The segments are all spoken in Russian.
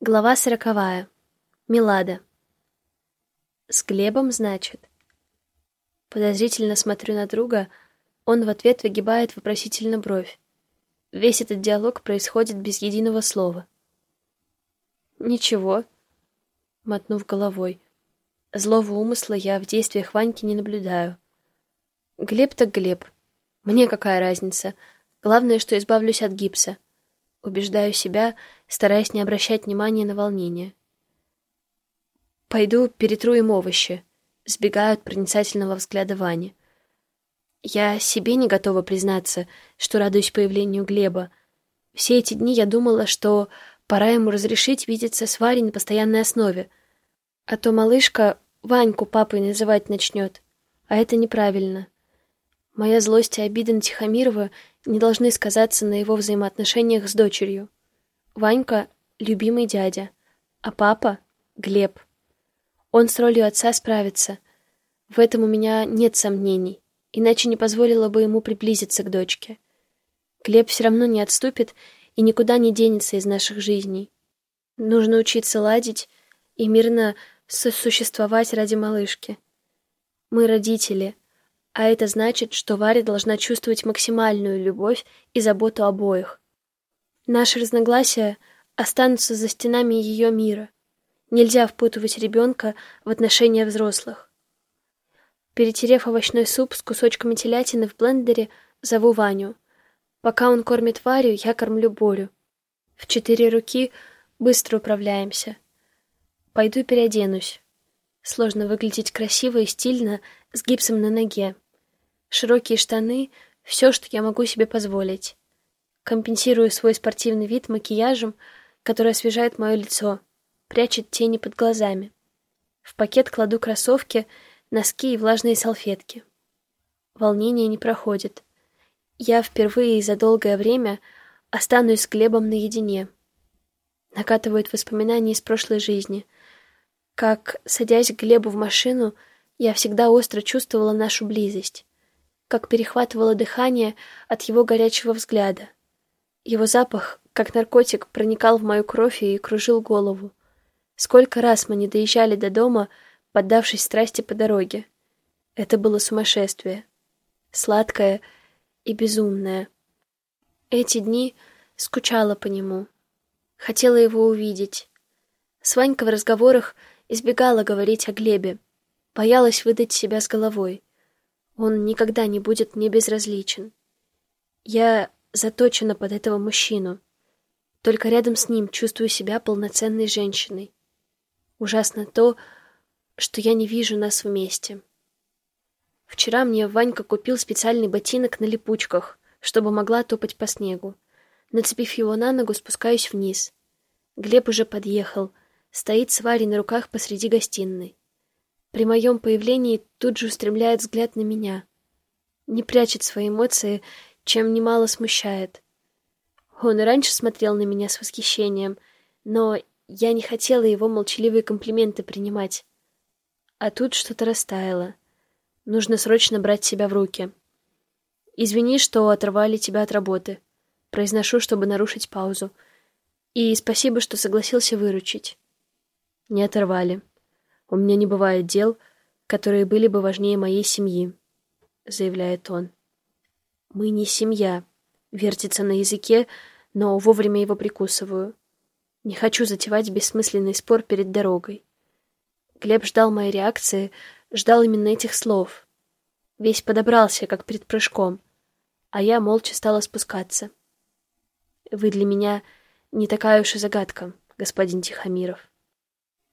Глава сороковая. Милада. С Глебом, значит? Подозрительно смотрю на друга, он в ответ выгибает вопросительно бровь. Весь этот диалог происходит без единого слова. Ничего, мотнув головой. Злого умысла я в действиях Ваньки не наблюдаю. Глеб так Глеб. Мне какая разница? Главное, что избавлюсь от гипса. Убеждаю себя, стараясь не обращать внимания на волнение. Пойду перетру им овощи. Сбегаю от проницательного взгляда Вани. Я себе не готова признаться, что радуюсь появлению Глеба. Все эти дни я думала, что пора ему разрешить видеться с Варей на постоянной основе. А то малышка Ваньку папой называть начнет. А это неправильно. Моя злость и обида на Тихомирова не должны сказаться на его взаимоотношениях с дочерью. Ванька — любимый дядя, а папа — Глеб. Он с ролью отца справится. В этом у меня нет сомнений, иначе не позволила бы ему приблизиться к дочке. Глеб все равно не отступит и никуда не денется из наших жизней. Нужно учиться ладить и мирно сосуществовать ради малышки. Мы родители — а это значит, что Варя должна чувствовать максимальную любовь и заботу обоих. Наши разногласия останутся за стенами ее мира. Нельзя впутывать ребенка в отношения взрослых. Перетерев овощной суп с кусочками телятины в блендере, зову Ваню. Пока он кормит Варю, я кормлю Борю. В четыре руки быстро управляемся. Пойду переоденусь. Сложно выглядеть красиво и стильно с гипсом на ноге. Широкие штаны — все, что я могу себе позволить. Компенсирую свой спортивный вид макияжем, который освежает мое лицо, прячет тени под глазами. В пакет кладу кроссовки, носки и влажные салфетки. Волнение не проходит. Я впервые за долгое время останусь с Глебом наедине. Накатывают воспоминания из прошлой жизни. Как, садясь к Глебу в машину, я всегда остро чувствовала нашу близость как перехватывало дыхание от его горячего взгляда. Его запах, как наркотик, проникал в мою кровь и кружил голову. Сколько раз мы не доезжали до дома, поддавшись страсти по дороге. Это было сумасшествие. Сладкое и безумное. Эти дни скучала по нему. Хотела его увидеть. С Ванькой в разговорах избегала говорить о Глебе. Боялась выдать себя с головой. Он никогда не будет мне безразличен. Я заточена под этого мужчину. Только рядом с ним чувствую себя полноценной женщиной. Ужасно то, что я не вижу нас вместе. Вчера мне Ванька купил специальный ботинок на липучках, чтобы могла топать по снегу. Нацепив его на ногу, спускаюсь вниз. Глеб уже подъехал, стоит с Варей на руках посреди гостиной. При моем появлении тут же устремляет взгляд на меня. Не прячет свои эмоции, чем немало смущает. Он и раньше смотрел на меня с восхищением, но я не хотела его молчаливые комплименты принимать. А тут что-то растаяло. Нужно срочно брать себя в руки. Извини, что оторвали тебя от работы. Произношу, чтобы нарушить паузу. И спасибо, что согласился выручить. Не оторвали. У меня не бывает дел, которые были бы важнее моей семьи, заявляет он. Мы не семья. Вертится на языке, но вовремя его прикусываю. Не хочу затевать бессмысленный спор перед дорогой. Глеб ждал моей реакции, ждал именно этих слов. Весь подобрался, как перед прыжком, а я молча стала спускаться. Вы для меня не такая уж и загадка, господин Тихомиров.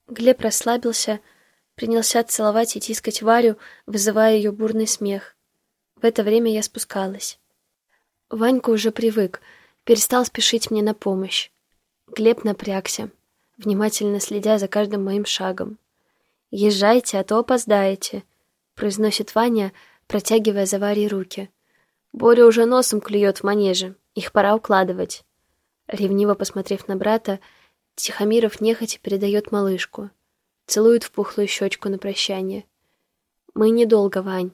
Глеб расслабился, принялся целовать и тискать Варю, вызывая ее бурный смех. В это время я спускалась. Ванька уже привык, перестал спешить мне на помощь. Глеб напрягся, внимательно следя за каждым моим шагом. «Езжайте, а то опоздаете», — произносит Ваня, протягивая за Варей руки. «Боря уже носом клюет в манеже, их пора укладывать». Ревниво посмотрев на брата, Тихомиров нехотя передает малышку. Целует в пухлую щечку на прощание. «Мы недолго, Вань».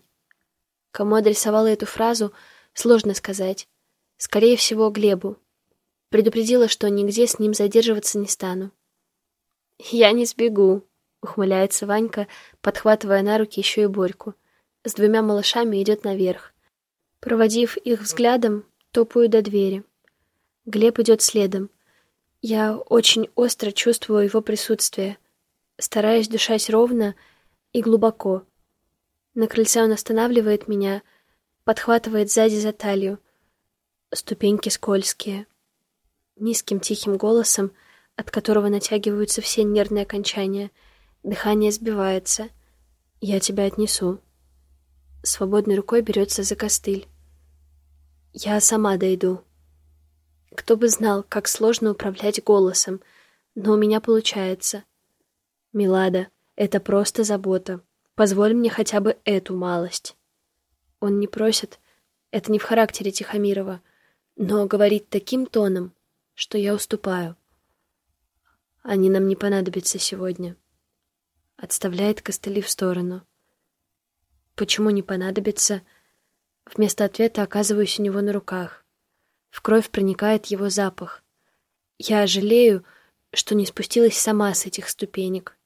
Кому адресовала эту фразу, сложно сказать. Скорее всего, Глебу. Предупредила, что нигде с ним задерживаться не стану. Я не сбегу, ухмыляется Ванька, подхватывая на руки еще и Борьку. С двумя малышами идет наверх. Проводив их взглядом, топаю до двери. Глеб идет следом. Я очень остро чувствую его присутствие, стараясь дышать ровно и глубоко. На крыльце он останавливает меня, подхватывает сзади за талию. Ступеньки скользкие. Низким тихим голосом, от которого натягиваются все нервные окончания, дыхание сбивается. Я тебя отнесу. Свободной рукой берется за костыль. Я сама дойду. Кто бы знал, как сложно управлять голосом, но у меня получается. Милада, это просто забота. Позволь мне хотя бы эту малость. Он не просит, это не в характере Тихомирова, но говорит таким тоном, что я уступаю. Они нам не понадобятся сегодня. Отставляет костыли в сторону. Почему не понадобится? Вместо ответа оказываюсь у него на руках. В кровь проникает его запах. Я жалею, что не спустилась сама с этих ступенек.